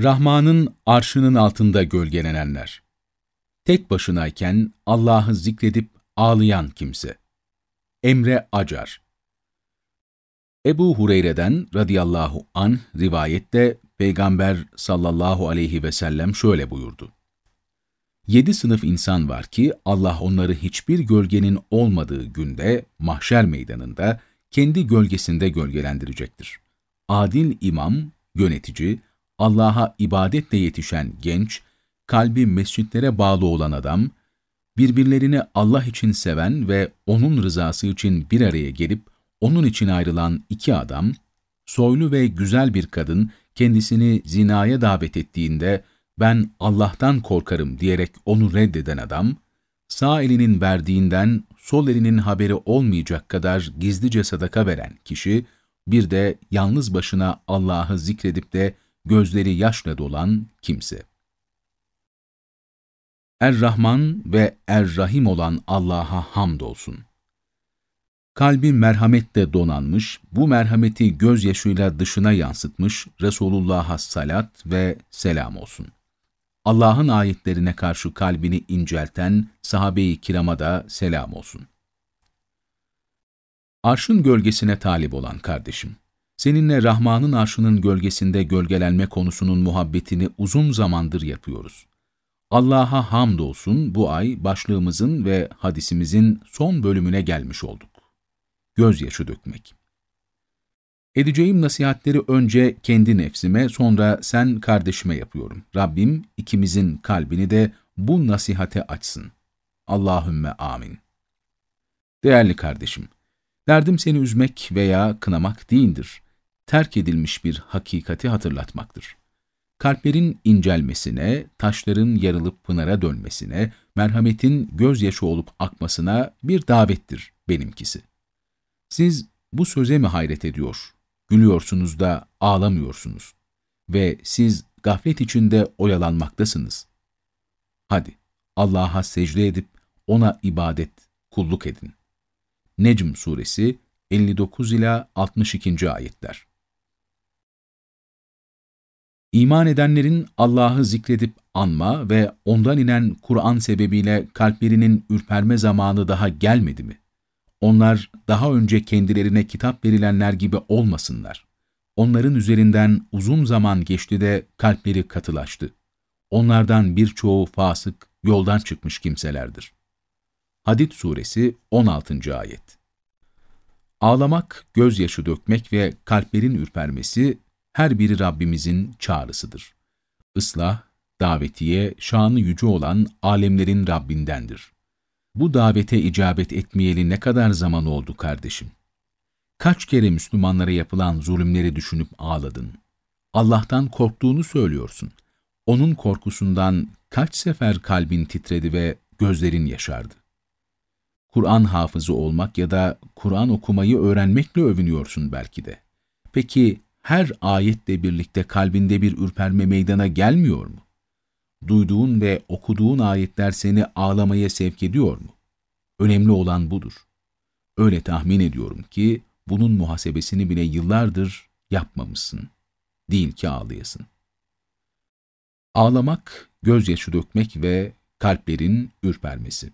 Rahman'ın arşının altında gölgelenenler. Tek başınayken Allah'ı zikredip ağlayan kimse. Emre Acar Ebu Hureyre'den radıyallahu an rivayette Peygamber sallallahu aleyhi ve sellem şöyle buyurdu. Yedi sınıf insan var ki Allah onları hiçbir gölgenin olmadığı günde mahşer meydanında kendi gölgesinde gölgelendirecektir. Adil imam, yönetici, Allah'a ibadetle yetişen genç, kalbi mescitlere bağlı olan adam, birbirlerini Allah için seven ve O'nun rızası için bir araya gelip onun için ayrılan iki adam, soylu ve güzel bir kadın kendisini zinaya davet ettiğinde ben Allah'tan korkarım diyerek onu reddeden adam, sağ elinin verdiğinden sol elinin haberi olmayacak kadar gizlice sadaka veren kişi, bir de yalnız başına Allah'ı zikredip de gözleri yaşla dolan kimse. Er-Rahman ve Er-Rahim olan Allah'a hamdolsun. Kalbi merhametle donanmış, bu merhameti gözyaşıyla dışına yansıtmış Resulullah'a salat ve selam olsun. Allah'ın ayetlerine karşı kalbini incelten sahabe-i kirama da selam olsun. Arşın gölgesine talip olan kardeşim, seninle Rahman'ın arşının gölgesinde gölgelenme konusunun muhabbetini uzun zamandır yapıyoruz. Allah'a hamdolsun bu ay başlığımızın ve hadisimizin son bölümüne gelmiş olduk. Gözyaşı dökmek. Edeceğim nasihatleri önce kendi nefsime, sonra sen kardeşime yapıyorum. Rabbim ikimizin kalbini de bu nasihate açsın. Allahümme amin. Değerli kardeşim, derdim seni üzmek veya kınamak değildir. Terk edilmiş bir hakikati hatırlatmaktır. Kalplerin incelmesine, taşların yarılıp pınara dönmesine, merhametin gözyaşı olup akmasına bir davettir benimkisi. Siz bu söze mi hayret ediyor, Gülüyorsunuz da ağlamıyorsunuz. Ve siz gaflet içinde oyalanmaktasınız. Hadi Allah'a secde edip ona ibadet, kulluk edin. Necm suresi 59 ila 62. ayetler. İman edenlerin Allah'ı zikredip anma ve ondan inen Kur'an sebebiyle kalplerinin ürperme zamanı daha gelmedi mi? Onlar daha önce kendilerine kitap verilenler gibi olmasınlar. Onların üzerinden uzun zaman geçti de kalpleri katılaştı. Onlardan birçoğu fasık, yoldan çıkmış kimselerdir. Hadid Suresi 16. Ayet Ağlamak, gözyaşı dökmek ve kalplerin ürpermesi her biri Rabbimizin çağrısıdır. Islah, davetiye, şanı yüce olan alemlerin Rabbindendir. Bu davete icabet etmeyeli ne kadar zaman oldu kardeşim? Kaç kere Müslümanlara yapılan zulümleri düşünüp ağladın? Allah'tan korktuğunu söylüyorsun. Onun korkusundan kaç sefer kalbin titredi ve gözlerin yaşardı? Kur'an hafızı olmak ya da Kur'an okumayı öğrenmekle övünüyorsun belki de. Peki her ayetle birlikte kalbinde bir ürperme meydana gelmiyor mu? duyduğun ve okuduğun ayetler seni ağlamaya sevk ediyor mu? Önemli olan budur. Öyle tahmin ediyorum ki bunun muhasebesini bile yıllardır yapmamışsın. Değil ki ağlayasın. Ağlamak, gözyaşı dökmek ve kalplerin ürpermesi.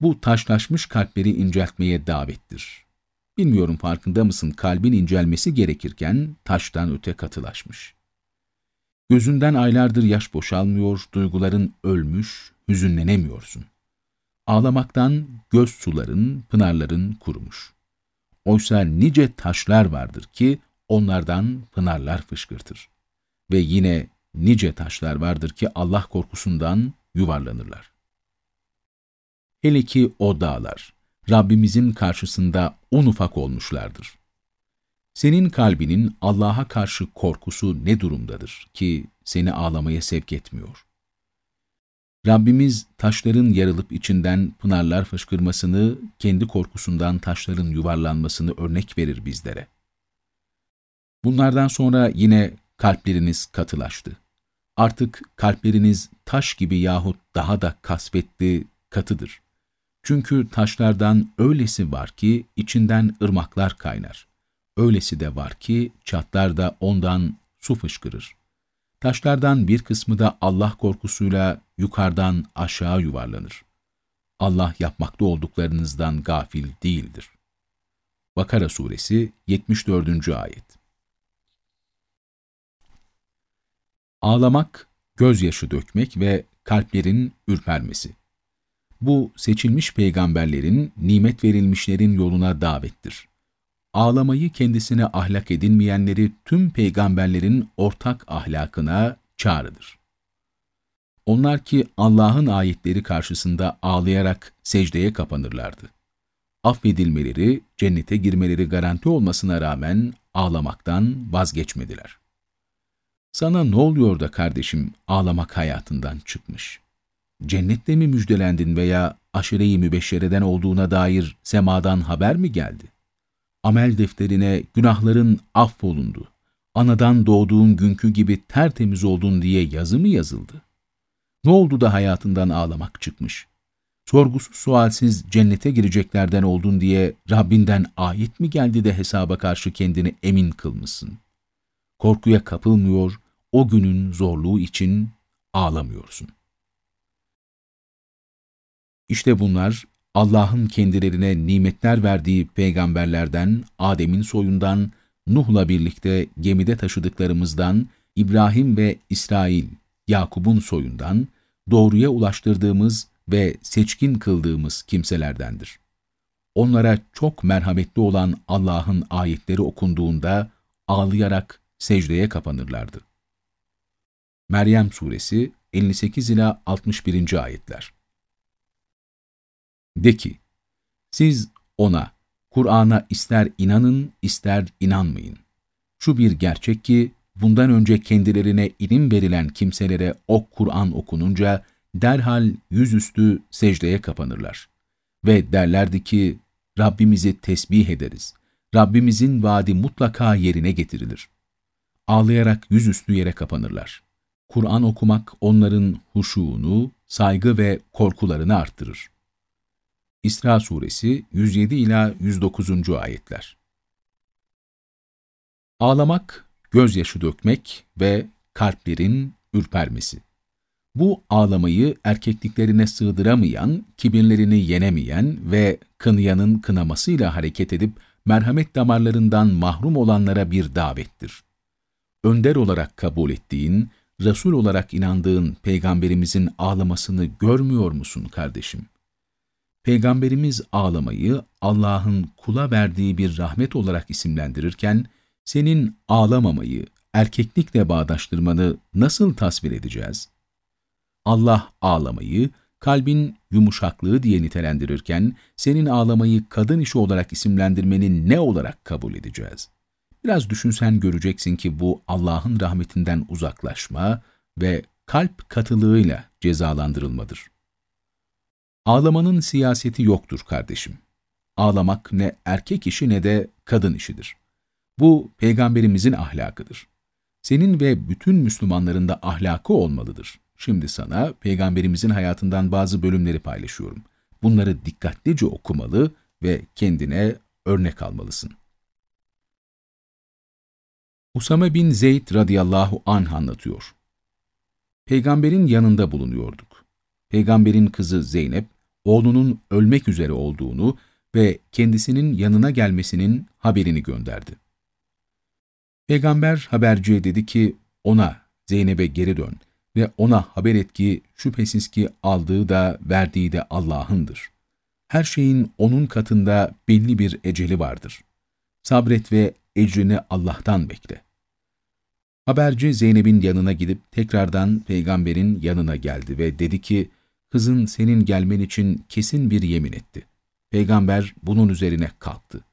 Bu taşlaşmış kalpleri inceltmeye davettir. Bilmiyorum farkında mısın kalbin incelmesi gerekirken taştan öte katılaşmış. Gözünden aylardır yaş boşalmıyor, duyguların ölmüş, hüzünlenemiyorsun. Ağlamaktan göz suların, pınarların kurumuş. Oysa nice taşlar vardır ki onlardan pınarlar fışkırtır. Ve yine nice taşlar vardır ki Allah korkusundan yuvarlanırlar. Hele ki o dağlar, Rabbimizin karşısında un ufak olmuşlardır. Senin kalbinin Allah'a karşı korkusu ne durumdadır ki seni ağlamaya sevk etmiyor? Rabbimiz taşların yarılıp içinden pınarlar fışkırmasını, kendi korkusundan taşların yuvarlanmasını örnek verir bizlere. Bunlardan sonra yine kalpleriniz katılaştı. Artık kalpleriniz taş gibi yahut daha da kasvetli, katıdır. Çünkü taşlardan öylesi var ki içinden ırmaklar kaynar. Öylesi de var ki çatlar da ondan su fışkırır. Taşlardan bir kısmı da Allah korkusuyla yukarıdan aşağı yuvarlanır. Allah yapmakta olduklarınızdan gafil değildir. Bakara Suresi 74. Ayet Ağlamak, gözyaşı dökmek ve kalplerin ürpermesi. Bu seçilmiş peygamberlerin, nimet verilmişlerin yoluna davettir. Ağlamayı kendisine ahlak edinmeyenleri tüm peygamberlerin ortak ahlakına çağrıdır. Onlar ki Allah'ın ayetleri karşısında ağlayarak secdeye kapanırlardı. Affedilmeleri, cennete girmeleri garanti olmasına rağmen ağlamaktan vazgeçmediler. Sana ne oluyor da kardeşim ağlamak hayatından çıkmış? Cennette mi müjdelendin veya aşire-i mübeşşereden olduğuna dair semadan haber mi geldi? Amel defterine günahların affolundu, anadan doğduğun günkü gibi tertemiz oldun diye yazı mı yazıldı? Ne oldu da hayatından ağlamak çıkmış? Sorgusuz sualsiz cennete gireceklerden oldun diye Rabbinden ayet mi geldi de hesaba karşı kendini emin kılmışsın? Korkuya kapılmıyor, o günün zorluğu için ağlamıyorsun. İşte bunlar Allah'ın kendilerine nimetler verdiği peygamberlerden, Adem'in soyundan, Nuh'la birlikte gemide taşıdıklarımızdan, İbrahim ve İsrail, Yakub'un soyundan, doğruya ulaştırdığımız ve seçkin kıldığımız kimselerdendir. Onlara çok merhametli olan Allah'ın ayetleri okunduğunda ağlayarak secdeye kapanırlardı. Meryem Suresi 58 ila 61. ayetler. De ki, siz ona, Kur'an'a ister inanın, ister inanmayın. Şu bir gerçek ki, bundan önce kendilerine ilim verilen kimselere o Kur'an okununca, derhal yüzüstü secdeye kapanırlar. Ve derlerdi ki, Rabbimizi tesbih ederiz. Rabbimizin vaadi mutlaka yerine getirilir. Ağlayarak yüzüstü yere kapanırlar. Kur'an okumak onların huşuğunu, saygı ve korkularını arttırır. İsra Suresi 107 ila 109. ayetler. Ağlamak, gözyaşı dökmek ve kalplerin ürpermesi. Bu ağlamayı erkekliklerine sığdıramayan, kibirlerini yenemeyen ve kınayanın kınamasıyla hareket edip merhamet damarlarından mahrum olanlara bir davettir. Önder olarak kabul ettiğin, Resul olarak inandığın Peygamberimizin ağlamasını görmüyor musun kardeşim? Peygamberimiz ağlamayı Allah'ın kula verdiği bir rahmet olarak isimlendirirken, senin ağlamamayı, erkeklikle bağdaştırmanı nasıl tasvir edeceğiz? Allah ağlamayı, kalbin yumuşaklığı diye nitelendirirken, senin ağlamayı kadın işi olarak isimlendirmenin ne olarak kabul edeceğiz? Biraz düşünsen göreceksin ki bu Allah'ın rahmetinden uzaklaşma ve kalp katılığıyla cezalandırılmadır. Ağlamanın siyaseti yoktur kardeşim. Ağlamak ne erkek işi ne de kadın işidir. Bu peygamberimizin ahlakıdır. Senin ve bütün Müslümanların da ahlakı olmalıdır. Şimdi sana peygamberimizin hayatından bazı bölümleri paylaşıyorum. Bunları dikkatlice okumalı ve kendine örnek almalısın. Usame bin Zeyd radıyallahu anh anlatıyor. Peygamberin yanında bulunuyorduk. Peygamberin kızı Zeynep, oğlunun ölmek üzere olduğunu ve kendisinin yanına gelmesinin haberini gönderdi. Peygamber haberciye dedi ki, ona, Zeynep'e geri dön ve ona haber et ki şüphesiz ki aldığı da verdiği de Allah'ındır. Her şeyin O'nun katında belli bir eceli vardır. Sabret ve ecrini Allah'tan bekle. Haberci Zeynep'in yanına gidip tekrardan peygamberin yanına geldi ve dedi ki, kızın senin gelmen için kesin bir yemin etti. Peygamber bunun üzerine kalktı.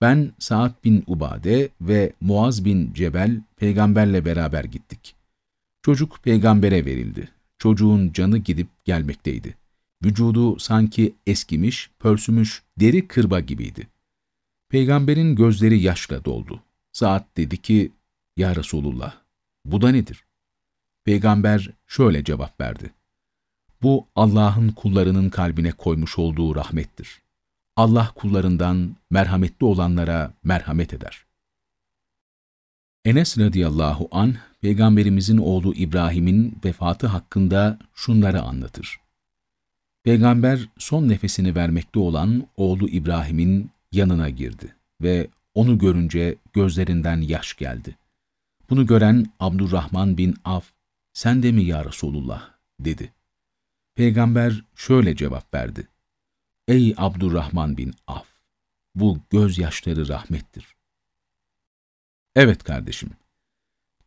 Ben Sa'd bin Ubade ve Muaz bin Cebel peygamberle beraber gittik. Çocuk peygambere verildi. Çocuğun canı gidip gelmekteydi. Vücudu sanki eskimiş, pörsümüş, deri kırba gibiydi. Peygamberin gözleri yaşla doldu. Saat dedi ki, Ya Resulullah, bu da nedir? Peygamber şöyle cevap verdi. Bu Allah'ın kullarının kalbine koymuş olduğu rahmettir. Allah kullarından merhametli olanlara merhamet eder. Enes radıyallahu anh, Peygamberimizin oğlu İbrahim'in vefatı hakkında şunları anlatır. Peygamber son nefesini vermekte olan oğlu İbrahim'in yanına girdi ve onu görünce gözlerinden yaş geldi. Bunu gören Abdurrahman bin Af, sen de mi ya Resulullah dedi. Peygamber şöyle cevap verdi. Ey Abdurrahman bin Af, bu gözyaşları rahmettir. Evet kardeşim,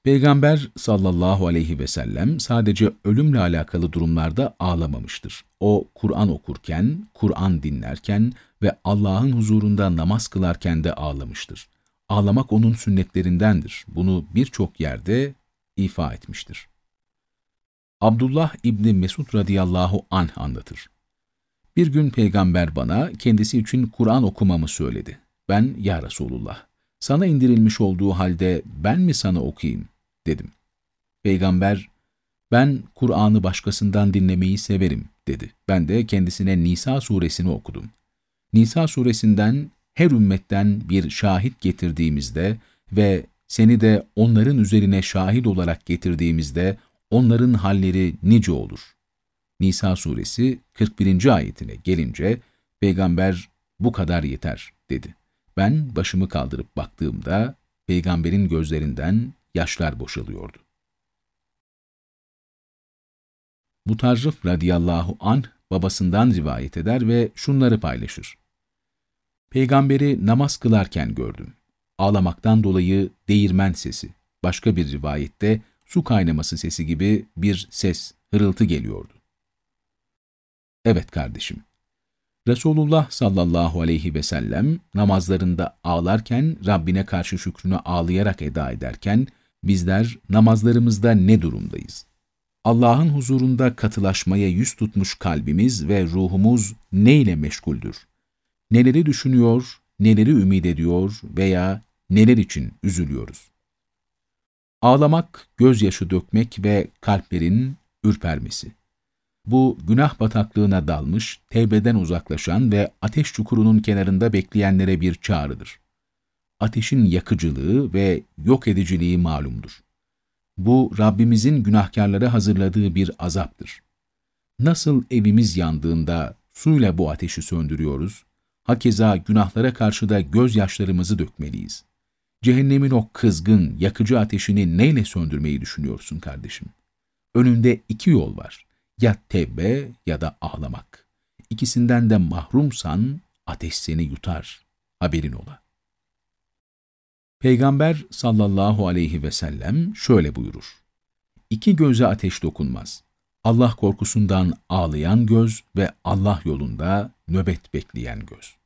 Peygamber sallallahu aleyhi ve sellem sadece ölümle alakalı durumlarda ağlamamıştır. O Kur'an okurken, Kur'an dinlerken ve Allah'ın huzurunda namaz kılarken de ağlamıştır. Ağlamak onun sünnetlerindendir. Bunu birçok yerde ifa etmiştir. Abdullah İbni Mesud radıyallahu anh anlatır. Bir gün peygamber bana kendisi için Kur'an okumamı söyledi. Ben, ya Resulullah, sana indirilmiş olduğu halde ben mi sana okuyayım dedim. Peygamber, ben Kur'an'ı başkasından dinlemeyi severim dedi. Ben de kendisine Nisa suresini okudum. Nisa suresinden her ümmetten bir şahit getirdiğimizde ve seni de onların üzerine şahit olarak getirdiğimizde onların halleri nice olur. Nisa suresi 41. ayetine gelince peygamber bu kadar yeter dedi. Ben başımı kaldırıp baktığımda peygamberin gözlerinden yaşlar boşalıyordu. Mutarrif radıyallahu anh babasından rivayet eder ve şunları paylaşır. Peygamberi namaz kılarken gördüm. Ağlamaktan dolayı değirmen sesi, başka bir rivayette su kaynaması sesi gibi bir ses, hırıltı geliyordu. Evet kardeşim, Resulullah sallallahu aleyhi ve sellem namazlarında ağlarken, Rabbine karşı şükrünü ağlayarak eda ederken, bizler namazlarımızda ne durumdayız? Allah'ın huzurunda katılaşmaya yüz tutmuş kalbimiz ve ruhumuz neyle meşguldür? Neleri düşünüyor, neleri ümit ediyor veya neler için üzülüyoruz? Ağlamak, gözyaşı dökmek ve kalplerin ürpermesi. Bu günah bataklığına dalmış, tevbeden uzaklaşan ve ateş çukurunun kenarında bekleyenlere bir çağrıdır. Ateşin yakıcılığı ve yok ediciliği malumdur. Bu Rabbimizin günahkarlara hazırladığı bir azaptır. Nasıl evimiz yandığında suyla bu ateşi söndürüyoruz, hakeza günahlara karşı da gözyaşlarımızı dökmeliyiz. Cehennemin o kızgın, yakıcı ateşini neyle söndürmeyi düşünüyorsun kardeşim? Önünde iki yol var. Ya tevbe ya da ağlamak. İkisinden de mahrumsan ateş seni yutar. Haberin ola. Peygamber sallallahu aleyhi ve sellem şöyle buyurur. İki göze ateş dokunmaz. Allah korkusundan ağlayan göz ve Allah yolunda nöbet bekleyen göz.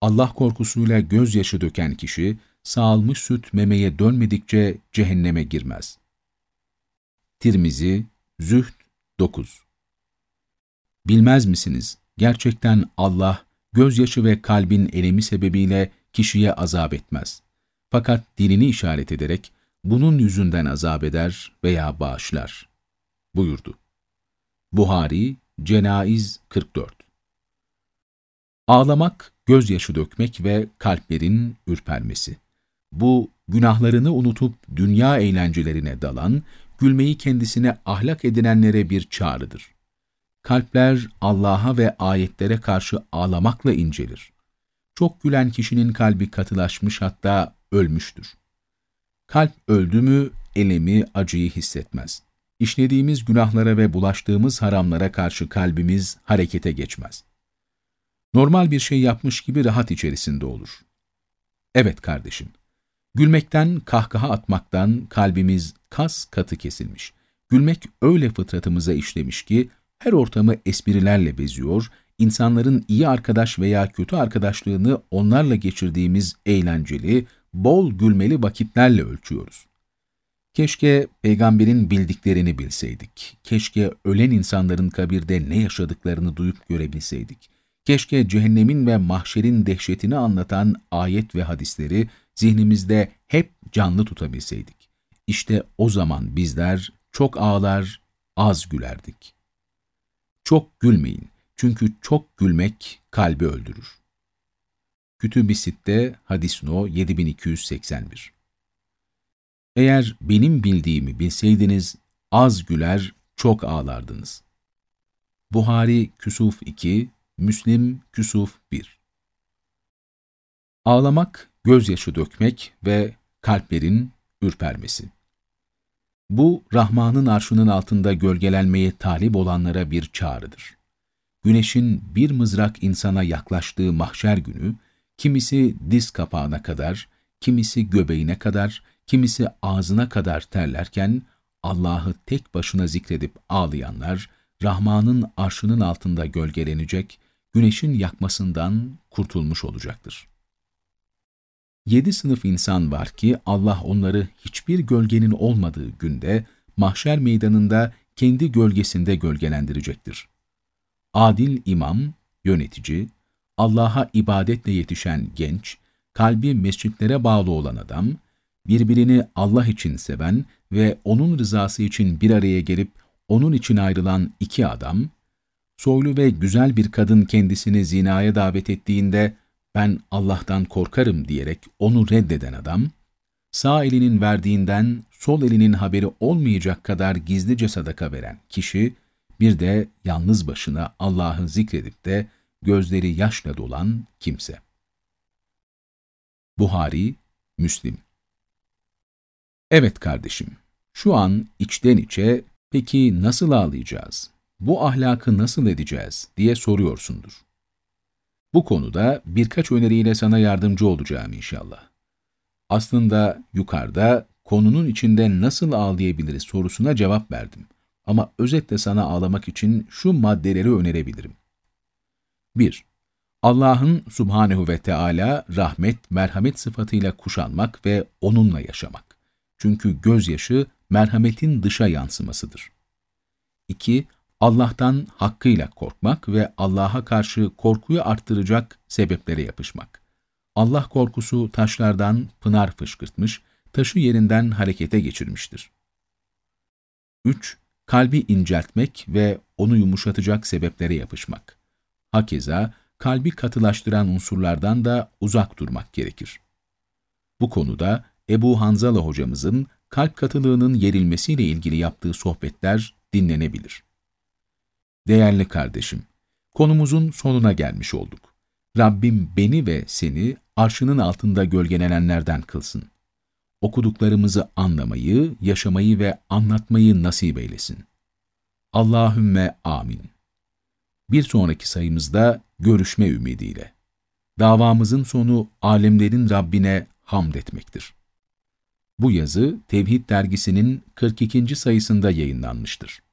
Allah korkusuyla gözyaşı döken kişi, sağalmış süt memeye dönmedikçe cehenneme girmez. Tirmizi, Zühd 9 Bilmez misiniz, gerçekten Allah, gözyaşı ve kalbin elemi sebebiyle kişiye azap etmez. Fakat dilini işaret ederek, bunun yüzünden azap eder veya bağışlar. Buyurdu. Buhari, Cenaiz 44 Ağlamak, gözyaşı dökmek ve kalplerin ürpermesi. Bu, günahlarını unutup dünya eğlencelerine dalan, gülmeyi kendisine ahlak edinenlere bir çağrıdır. Kalpler Allah'a ve ayetlere karşı ağlamakla incelir. Çok gülen kişinin kalbi katılaşmış hatta ölmüştür. Kalp öldü mü elemi, acıyı hissetmez. İşlediğimiz günahlara ve bulaştığımız haramlara karşı kalbimiz harekete geçmez. Normal bir şey yapmış gibi rahat içerisinde olur. Evet kardeşim, gülmekten, kahkaha atmaktan kalbimiz kas katı kesilmiş. Gülmek öyle fıtratımıza işlemiş ki her ortamı esprilerle beziyor, insanların iyi arkadaş veya kötü arkadaşlığını onlarla geçirdiğimiz eğlenceli, bol gülmeli vakitlerle ölçüyoruz. Keşke peygamberin bildiklerini bilseydik. Keşke ölen insanların kabirde ne yaşadıklarını duyup görebilseydik. Keşke cehennemin ve mahşerin dehşetini anlatan ayet ve hadisleri zihnimizde hep canlı tutabilseydik. İşte o zaman bizler çok ağlar, az gülerdik. Çok gülmeyin çünkü çok gülmek kalbi öldürür. Kütüb-i Sitte Hadis No 7281 Eğer benim bildiğimi bilseydiniz, az güler, çok ağlardınız. Buhari Küsuf 2, Müslim Küsuf 1 Ağlamak, gözyaşı dökmek ve kalplerin ürpermesi. Bu, Rahman'ın arşının altında gölgelenmeye talip olanlara bir çağrıdır. Güneşin bir mızrak insana yaklaştığı mahşer günü, kimisi diz kapağına kadar, kimisi göbeğine kadar, kimisi ağzına kadar terlerken, Allah'ı tek başına zikredip ağlayanlar, Rahman'ın arşının altında gölgelenecek, güneşin yakmasından kurtulmuş olacaktır. Yedi sınıf insan var ki Allah onları hiçbir gölgenin olmadığı günde mahşer meydanında kendi gölgesinde gölgelendirecektir. Adil imam, yönetici, Allah'a ibadetle yetişen genç, kalbi mescitlere bağlı olan adam, birbirini Allah için seven ve O'nun rızası için bir araya gelip O'nun için ayrılan iki adam, soylu ve güzel bir kadın kendisini zinaya davet ettiğinde, ben Allah'tan korkarım diyerek onu reddeden adam, sağ elinin verdiğinden sol elinin haberi olmayacak kadar gizlice sadaka veren kişi, bir de yalnız başına Allah'ı zikredip de gözleri yaşla dolan kimse. Buhari, Müslim Evet kardeşim, şu an içten içe, peki nasıl ağlayacağız, bu ahlakı nasıl edeceğiz diye soruyorsundur. Bu konuda birkaç öneriyle sana yardımcı olacağım inşallah. Aslında yukarıda konunun içinde nasıl ağlayabiliriz sorusuna cevap verdim. Ama özetle sana ağlamak için şu maddeleri önerebilirim. 1. Allah'ın subhanehu ve Teala rahmet, merhamet sıfatıyla kuşanmak ve onunla yaşamak. Çünkü gözyaşı merhametin dışa yansımasıdır. 2. Allah'tan hakkıyla korkmak ve Allah'a karşı korkuyu arttıracak sebeplere yapışmak. Allah korkusu taşlardan pınar fışkırtmış, taşı yerinden harekete geçirmiştir. 3. Kalbi inceltmek ve onu yumuşatacak sebeplere yapışmak. Hakeza, kalbi katılaştıran unsurlardan da uzak durmak gerekir. Bu konuda Ebu Hanzala hocamızın kalp katılığının yerilmesiyle ilgili yaptığı sohbetler dinlenebilir. Değerli kardeşim, konumuzun sonuna gelmiş olduk. Rabbim beni ve seni arşının altında gölgelenenlerden kılsın. Okuduklarımızı anlamayı, yaşamayı ve anlatmayı nasip eylesin. Allahümme amin. Bir sonraki sayımızda görüşme ümidiyle. Davamızın sonu alemlerin Rabbine hamd etmektir. Bu yazı Tevhid dergisinin 42. sayısında yayınlanmıştır.